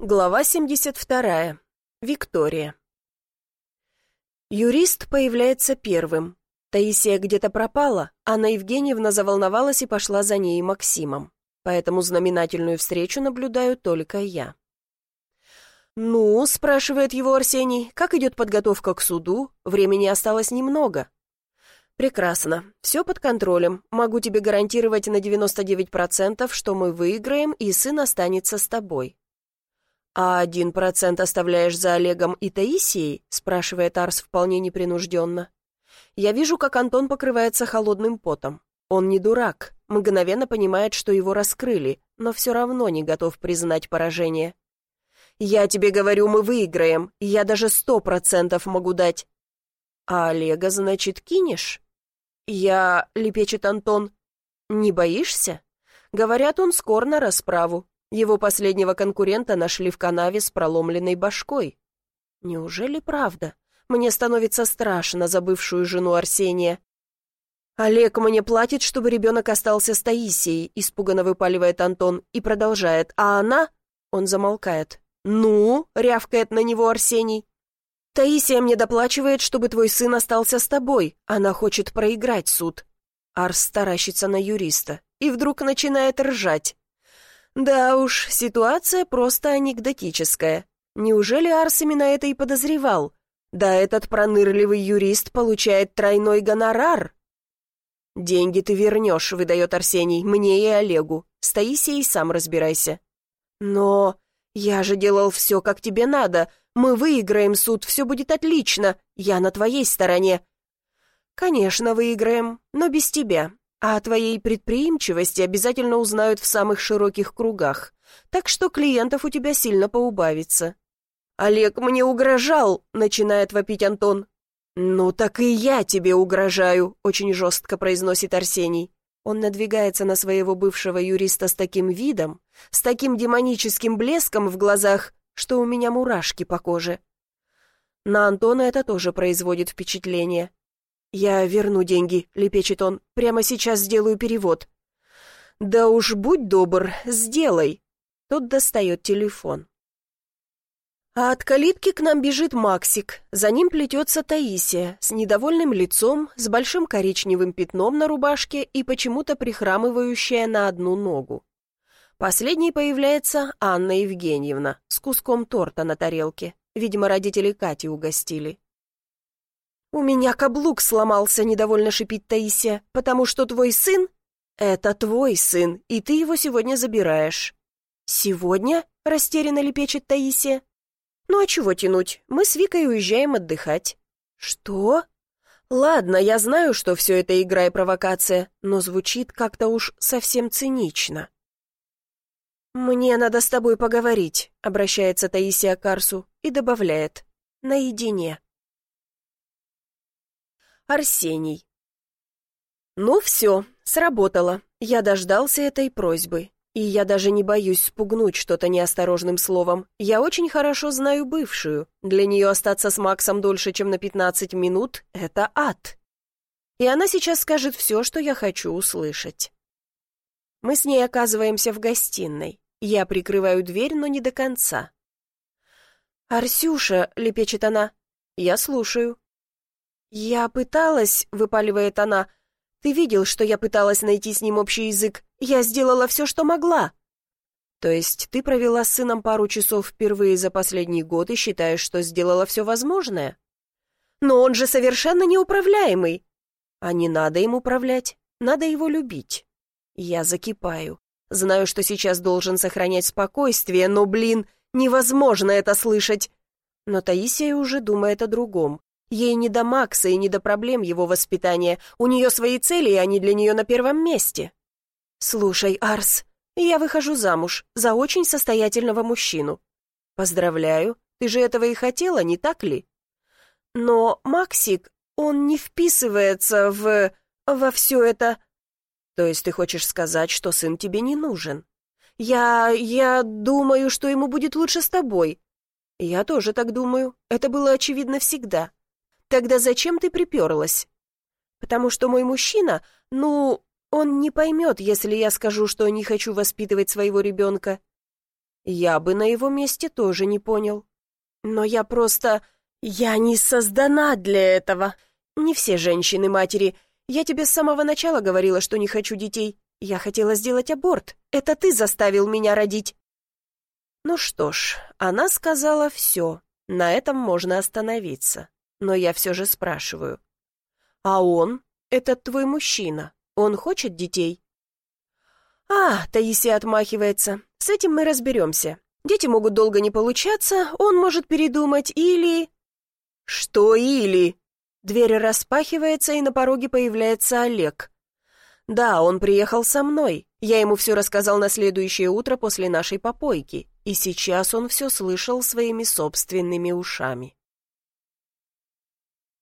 Глава 72. Виктория. Юрист появляется первым. Таисия где-то пропала, Анна Евгеньевна заволновалась и пошла за ней Максимом. Поэтому знаменательную встречу наблюдаю только я. «Ну?» — спрашивает его Арсений. «Как идет подготовка к суду? Времени осталось немного». «Прекрасно. Все под контролем. Могу тебе гарантировать на 99%, что мы выиграем, и сын останется с тобой. «А один процент оставляешь за Олегом и Таисией?» — спрашивает Арс вполне непринужденно. Я вижу, как Антон покрывается холодным потом. Он не дурак, мгновенно понимает, что его раскрыли, но все равно не готов признать поражение. «Я тебе говорю, мы выиграем, я даже сто процентов могу дать». «А Олега, значит, кинешь?» «Я...» — лепечет Антон. «Не боишься?» Говорят, он скор на расправу. Его последнего конкурента нашли в канаве с проломленной башкой. Неужели правда? Мне становится страшно за бывшую жену Арсения. «Олег мне платит, чтобы ребенок остался с Таисией», испуганно выпаливает Антон и продолжает. «А она...» Он замолкает. «Ну?» — рявкает на него Арсений. «Таисия мне доплачивает, чтобы твой сын остался с тобой. Она хочет проиграть суд». Арс таращится на юриста и вдруг начинает ржать. Да уж, ситуация просто анекдотическая. Неужели Арс именно это и подозревал? Да этот пронырливый юрист получает тройной гонорар. «Деньги ты вернешь», — выдает Арсений, — «мне и Олегу. С Таисией сам разбирайся». «Но я же делал все, как тебе надо. Мы выиграем суд, все будет отлично. Я на твоей стороне». «Конечно, выиграем, но без тебя. А о твоей предприимчивости обязательно узнают в самых широких кругах, так что клиентов у тебя сильно поубавится». «Олег мне угрожал», — начинает вопить Антон. «Ну так и я тебе угрожаю», — очень жестко произносит Арсений. Он надвигается на своего бывшего юриста с таким видом, с таким демоническим блеском в глазах, что у меня мурашки по коже. На Антона это тоже производит впечатление. «Я верну деньги», — лепечет он. «Прямо сейчас сделаю перевод». «Да уж будь добр, сделай». Тот достает телефон. А от калитки к нам бежит Максик. За ним плетется Таисия, с недовольным лицом, с большим коричневым пятном на рубашке и почему-то прихрамывающая на одну ногу. Последней появляется Анна Евгеньевна с куском торта на тарелке. Видимо, родители Кати угостили. «У меня каблук сломался», — недовольно шипит Таисия, «потому что твой сын...» «Это твой сын, и ты его сегодня забираешь». «Сегодня?» — растерянно лепечет Таисия. «Ну а чего тянуть? Мы с Викой уезжаем отдыхать». «Что?» «Ладно, я знаю, что все это игра и провокация, но звучит как-то уж совсем цинично». «Мне надо с тобой поговорить», — обращается Таисия к Арсу и добавляет. «Наедине». Арсений. Ну все, сработало. Я дождался этой просьбы. И я даже не боюсь спугнуть что-то неосторожным словом. Я очень хорошо знаю бывшую. Для нее остаться с Максом дольше, чем на 15 минут — это ад. И она сейчас скажет все, что я хочу услышать. Мы с ней оказываемся в гостиной. Я прикрываю дверь, но не до конца. «Арсюша», — лепечет она, — «я слушаю». «Я пыталась», — выпаливает она. «Ты видел, что я пыталась найти с ним общий язык? Я сделала все, что могла». «То есть ты провела с сыном пару часов впервые за последний год и считаешь, что сделала все возможное?» «Но он же совершенно неуправляемый!» «А не надо им управлять, надо его любить». Я закипаю. Знаю, что сейчас должен сохранять спокойствие, но, блин, невозможно это слышать. Но Таисия уже думает о другом. Ей не до Макса и не до проблем его воспитания. У нее свои цели, и они для нее на первом месте. «Слушай, Арс, я выхожу замуж за очень состоятельного мужчину». «Поздравляю, ты же этого и хотела, не так ли?» «Но Максик, он не вписывается в... во все это...» «То есть ты хочешь сказать, что сын тебе не нужен?» «Я... я думаю, что ему будет лучше с тобой». «Я тоже так думаю. Это было очевидно всегда. Тогда зачем ты приперлась? Потому что мой мужчина, ну, он не поймет, если я скажу, что не хочу воспитывать своего ребенка. Я бы на его месте тоже не понял. Но я просто... Я не создана для этого. Не все женщины матери. Я тебе с самого начала говорила, что не хочу детей. Я хотела сделать аборт. Это ты заставил меня родить. Ну что ж, она сказала все. На этом можно остановиться. Но я все же спрашиваю. А он, этот твой мужчина, он хочет детей? А, Таисия отмахивается. С этим мы разберемся. Дети могут долго не получаться, он может передумать или... Что или? Дверь распахивается, и на пороге появляется Олег. Да, он приехал со мной. Я ему все рассказал на следующее утро после нашей попойки, и сейчас он все слышал своими собственными ушами.